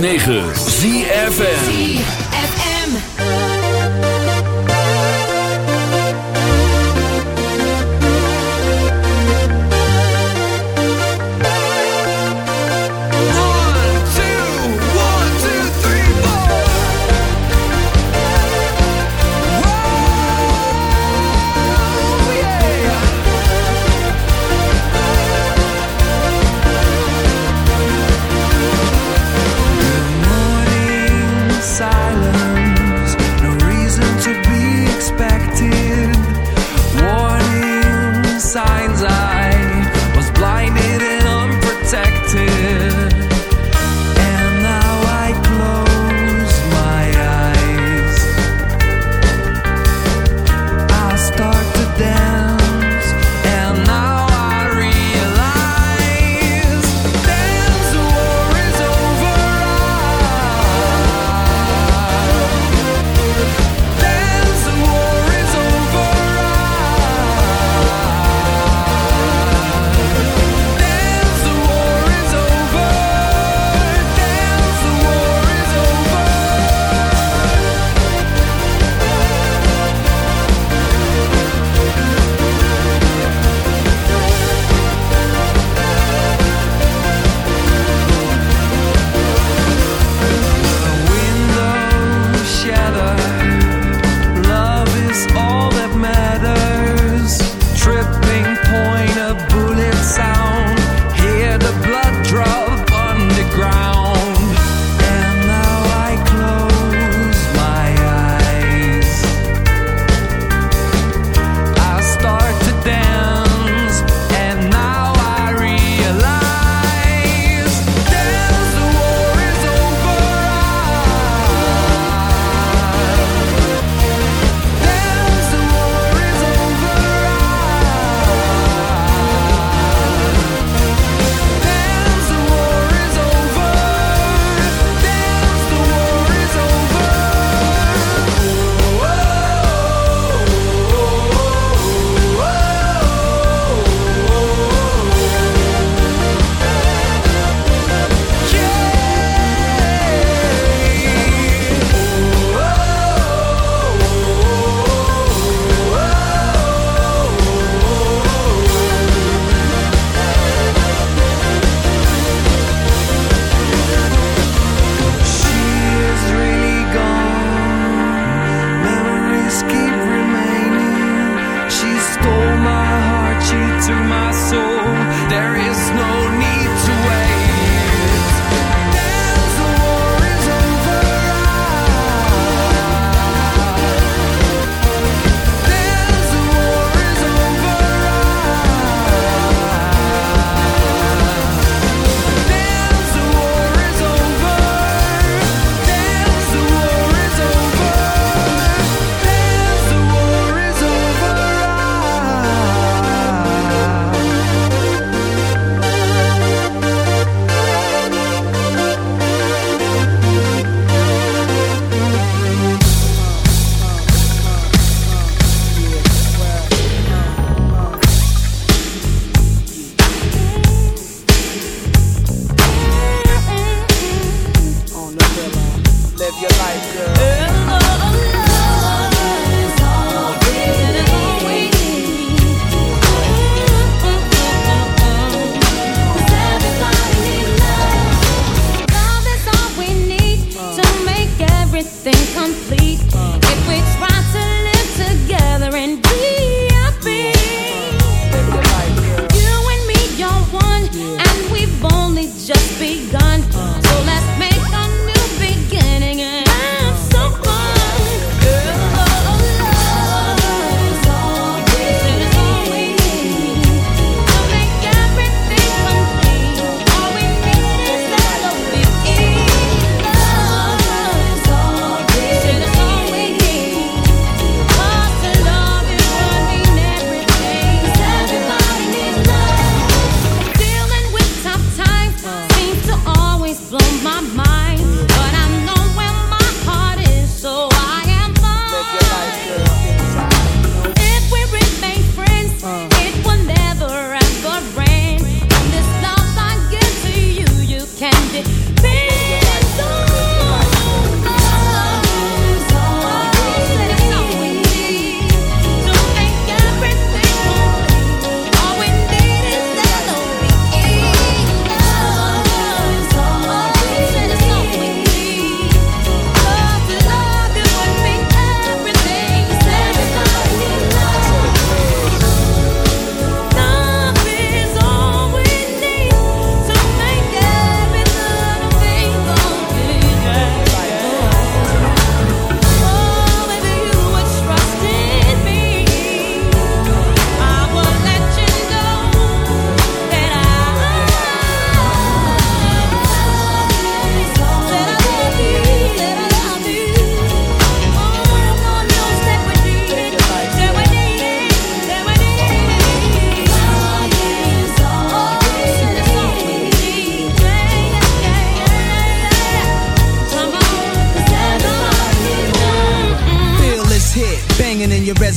106.9 ZFN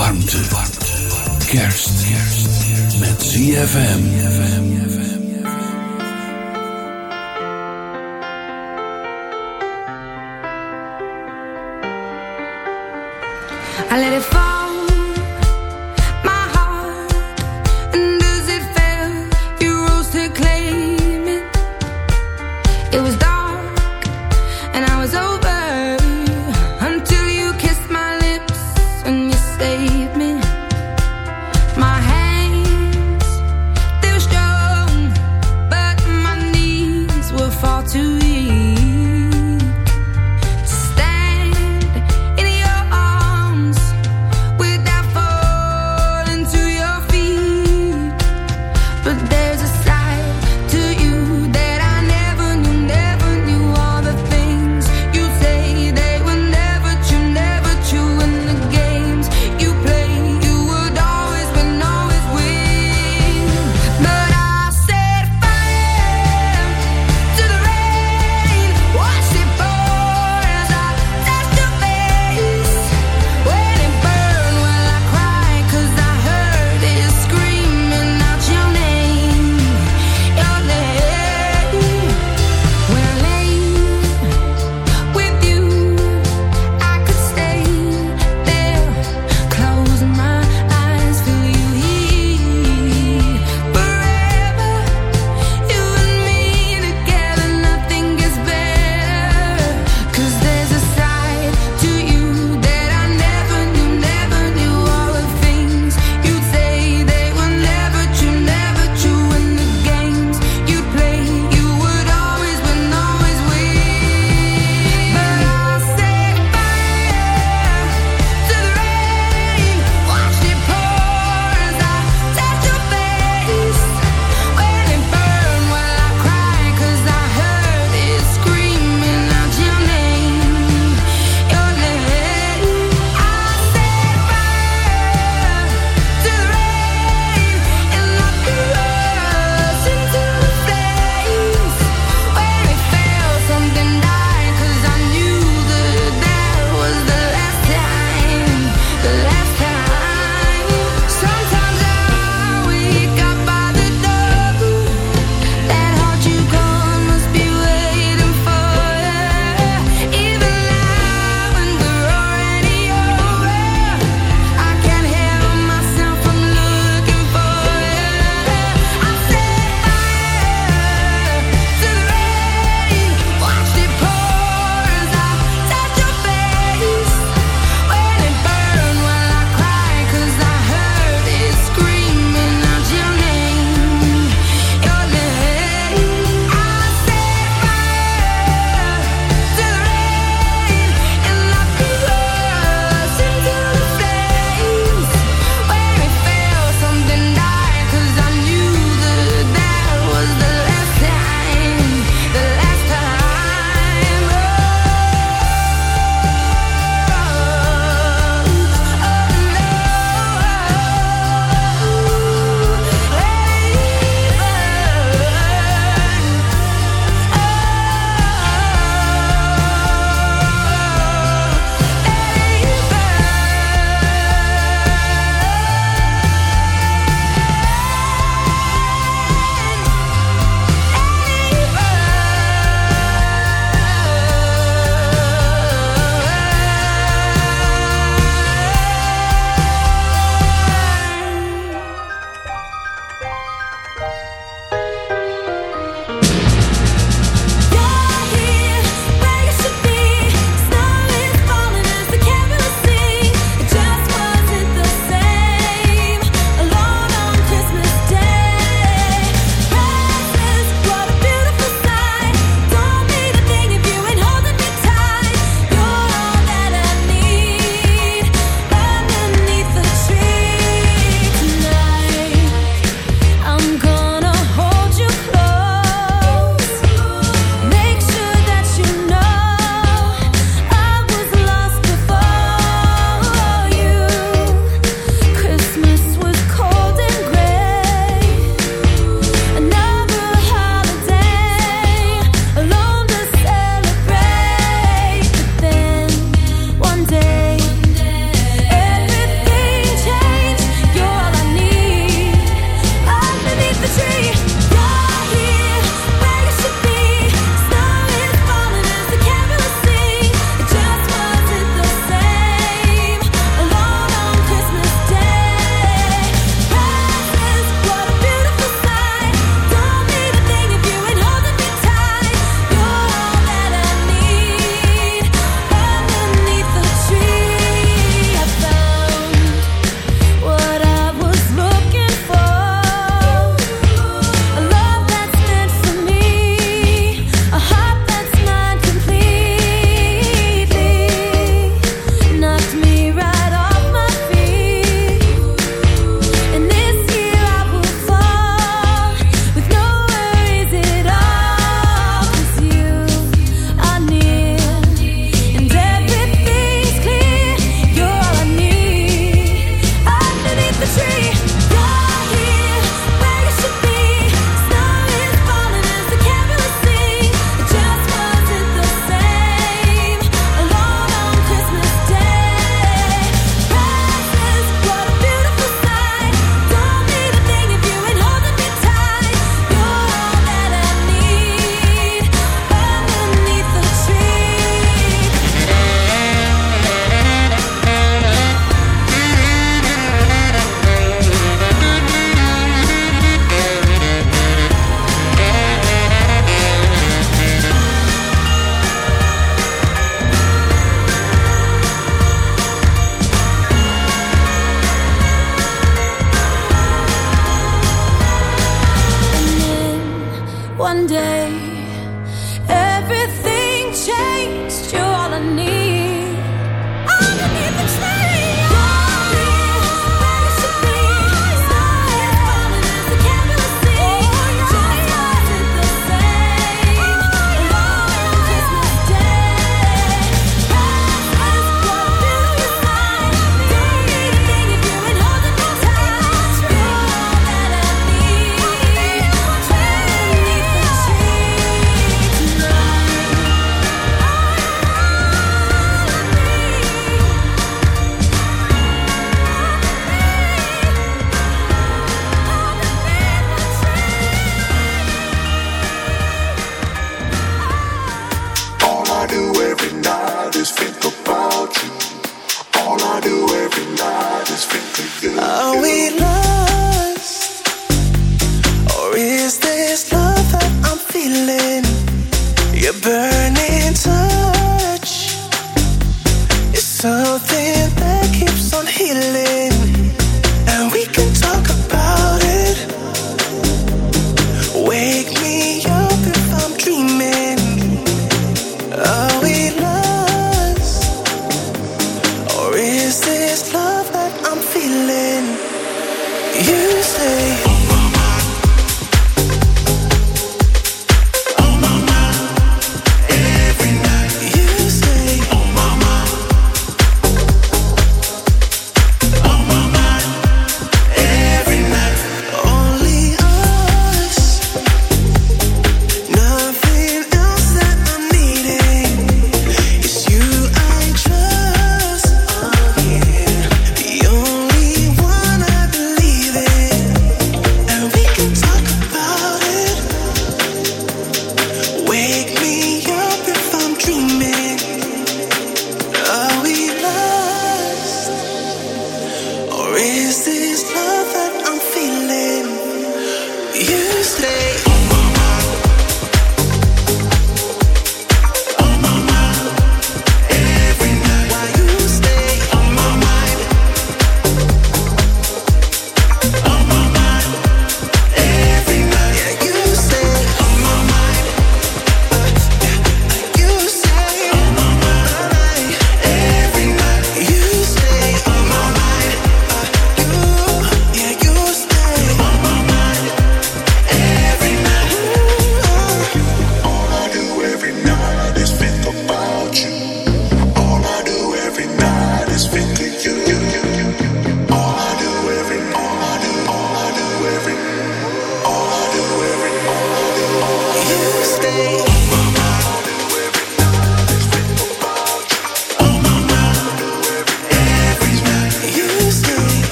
warmte. Kerst. Met ZFM. I let it fall.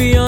If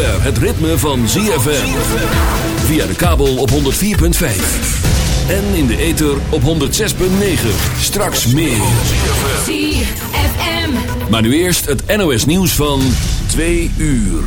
het ritme van ZFM. Via de kabel op 104.5. En in de ether op 106.9. Straks meer. ZFM. Maar nu eerst het NOS nieuws van 2 uur.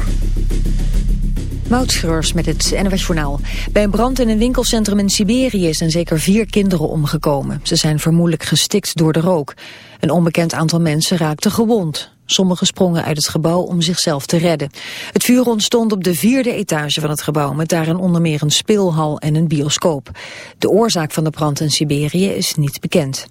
Moutschreurs met het NOS Journaal. Bij een brand in een winkelcentrum in Siberië zijn zeker vier kinderen omgekomen. Ze zijn vermoedelijk gestikt door de rook. Een onbekend aantal mensen raakte gewond. Sommigen sprongen uit het gebouw om zichzelf te redden. Het vuur ontstond op de vierde etage van het gebouw... met daarin onder meer een speelhal en een bioscoop. De oorzaak van de brand in Siberië is niet bekend.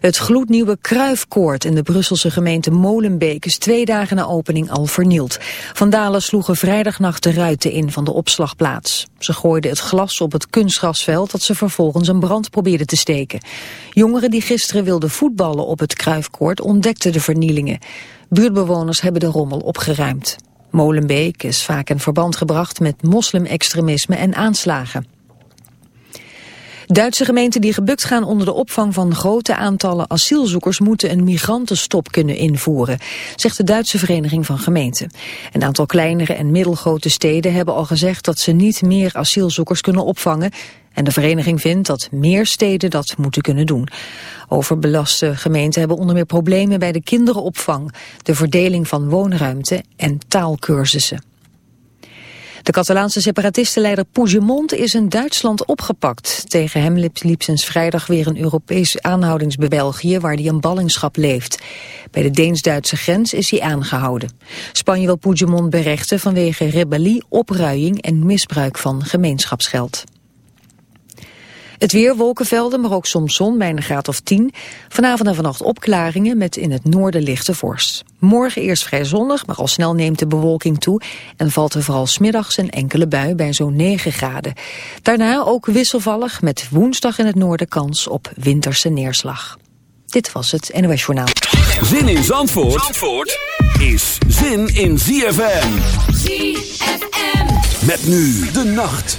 Het gloednieuwe Kruifkoord in de Brusselse gemeente Molenbeek is twee dagen na opening al vernield. Vandalen sloegen vrijdagnacht de ruiten in van de opslagplaats. Ze gooiden het glas op het kunstgrasveld dat ze vervolgens een brand probeerden te steken. Jongeren die gisteren wilden voetballen op het Kruifkoord ontdekten de vernielingen. Buurtbewoners hebben de rommel opgeruimd. Molenbeek is vaak in verband gebracht met moslimextremisme en aanslagen. Duitse gemeenten die gebukt gaan onder de opvang van grote aantallen asielzoekers moeten een migrantenstop kunnen invoeren, zegt de Duitse Vereniging van Gemeenten. Een aantal kleinere en middelgrote steden hebben al gezegd dat ze niet meer asielzoekers kunnen opvangen en de vereniging vindt dat meer steden dat moeten kunnen doen. Overbelaste gemeenten hebben onder meer problemen bij de kinderenopvang, de verdeling van woonruimte en taalkursussen. De Catalaanse separatistenleider Puigdemont is in Duitsland opgepakt. Tegen hem liep sinds vrijdag weer een Europees aanhoudingsbe België waar hij een ballingschap leeft. Bij de Deens-Duitse grens is hij aangehouden. Spanje wil Puigdemont berechten vanwege rebellie, opruiing en misbruik van gemeenschapsgeld. Het weer, wolkenvelden, maar ook soms zon bij een graad of 10. Vanavond en vannacht opklaringen met in het noorden lichte vorst. Morgen eerst vrij zonnig, maar al snel neemt de bewolking toe... en valt er vooral smiddags een enkele bui bij zo'n 9 graden. Daarna ook wisselvallig met woensdag in het noorden kans op winterse neerslag. Dit was het NOS Journaal. Zin in Zandvoort, Zandvoort is zin in ZFM. ZFM. Met nu de nacht.